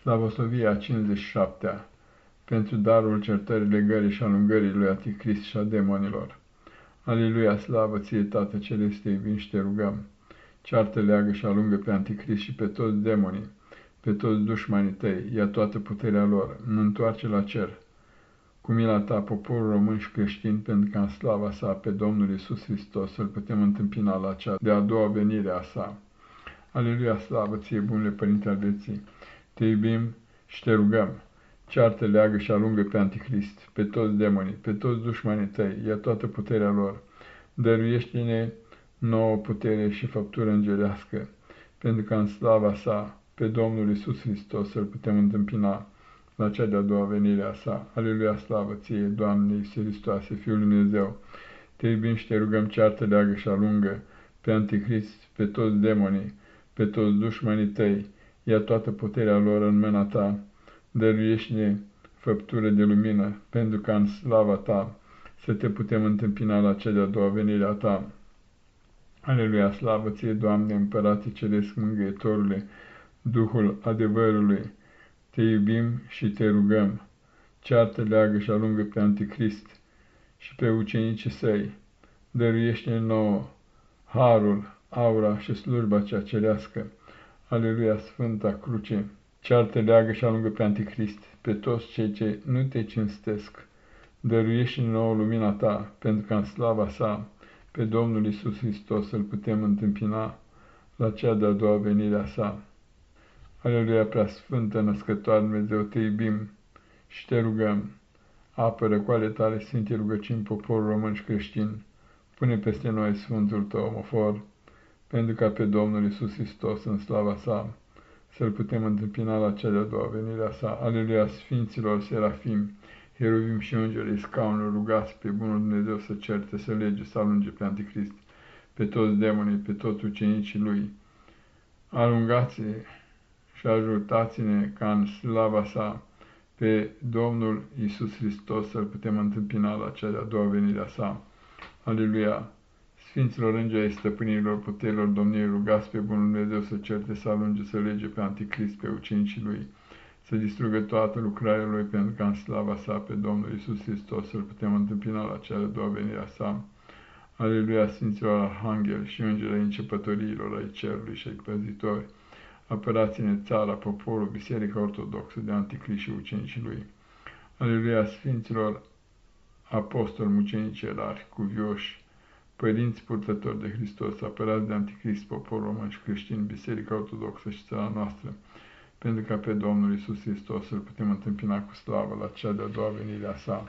Slavosovia 57-a pentru darul certării, legării și alungării lui Anticrist și a demonilor. Aleluia, slavă ție, Tată Celeste, iubim și te rugăm. Ceartă, leagă și alungă pe Anticrist și pe toți demonii, pe toți dușmanii tăi, ia toată puterea lor, nu întoarce la cer. Cu mila ta, poporul român și creștin, pentru ca în slava sa pe Domnul Isus Hristos să-L putem întâmpina la cea de-a doua venire a sa. Aleluia, slavă ție, bunule Părinte al vieții! Te iubim și te rugăm. Ceartă, leagă și alungă pe Anticrist, pe toți demonii, pe toți dușmanii tăi, ia toată puterea lor. Dăruiește-ne nouă putere și făptură îngerească, pentru că în slava sa, pe Domnul Isus Hristos, să-L putem întâmpina la cea de-a doua venire a sa. Aleluia, slavă ție, Doamne Iisus Hristoase, Fiul Lui Dumnezeu! Te iubim și te rugăm, ceartă, leagă și alungă pe Anticrist, pe toți demonii, pe toți dușmanii tăi, ia toată puterea lor în mâna ta, dăruiește-ne făptură de lumină, pentru ca în slava ta să te putem întâmpina la cea de-a doua venire a ta. Aleluia, slavă ție, Doamne, Împărate Ceresc, Mângâietorule, Duhul adevărului, te iubim și te rugăm, ceartă, leagă și alungă pe Anticrist și pe ucenicii săi, dăruiește-ne nouă harul, aura și slujba cea cerească, Aleluia, Sfânta Cruce, ceartă, leagă și alungă pe Anticrist, pe toți cei ce nu te cinstesc. Dăruiește nouă lumina ta, pentru ca în slava sa, pe Domnul Isus Hristos să-L putem întâmpina la cea de-a doua venire a sa. Aleluia, prea Sfântă Născătoare Dumnezeu, te iubim și te rugăm. Apără cu ale tale sfinte rugăciuni poporul român și creștin. Pune peste noi Sfântul tău omofor pentru ca pe Domnul Isus Hristos în slava sa să-L putem întâmpina la cea de-a doua venire a sa. Aleluia Sfinților, Serafim, Heruvim și Îngerii, scaunul rugați pe Bunul Dumnezeu să certe, să lege, să alunge pe Anticrist, pe toți demonii, pe toți ucenicii Lui. Alungați și ajutați-ne ca în slava sa pe Domnul Isus Hristos să-L putem întâmpina la cea de-a doua venire a sa. Aleluia! Sfinților îngeri ai stăpânilor puterilor domniei, rugați pe Bunul Dumnezeu să certe, să alunge, să lege pe Anticrist, pe ucenicii lui, să distrugă toată lucrarea lui, pentru ca în slava sa pe Domnul Isus Hristos să-L putem întâmpina la cea de doua venirea sa. Aleluia Sfinților Arhanghel și îngeri ai începătorilor, ai cerului și ai păzitori, apărați-ne țara, poporul, Biserica Ortodoxă de Anticrist și ucenicii lui. Aleluia Sfinților Apostol, mucenici, erari, cuvioși, părinți purtători de Hristos, apărați de Anticrist, popor român și creștin, Biserica Ortodoxă și țara noastră, pentru ca pe Domnul Isus Hristos să-L putem întâmpina cu slavă la cea de-a doua venire a sa.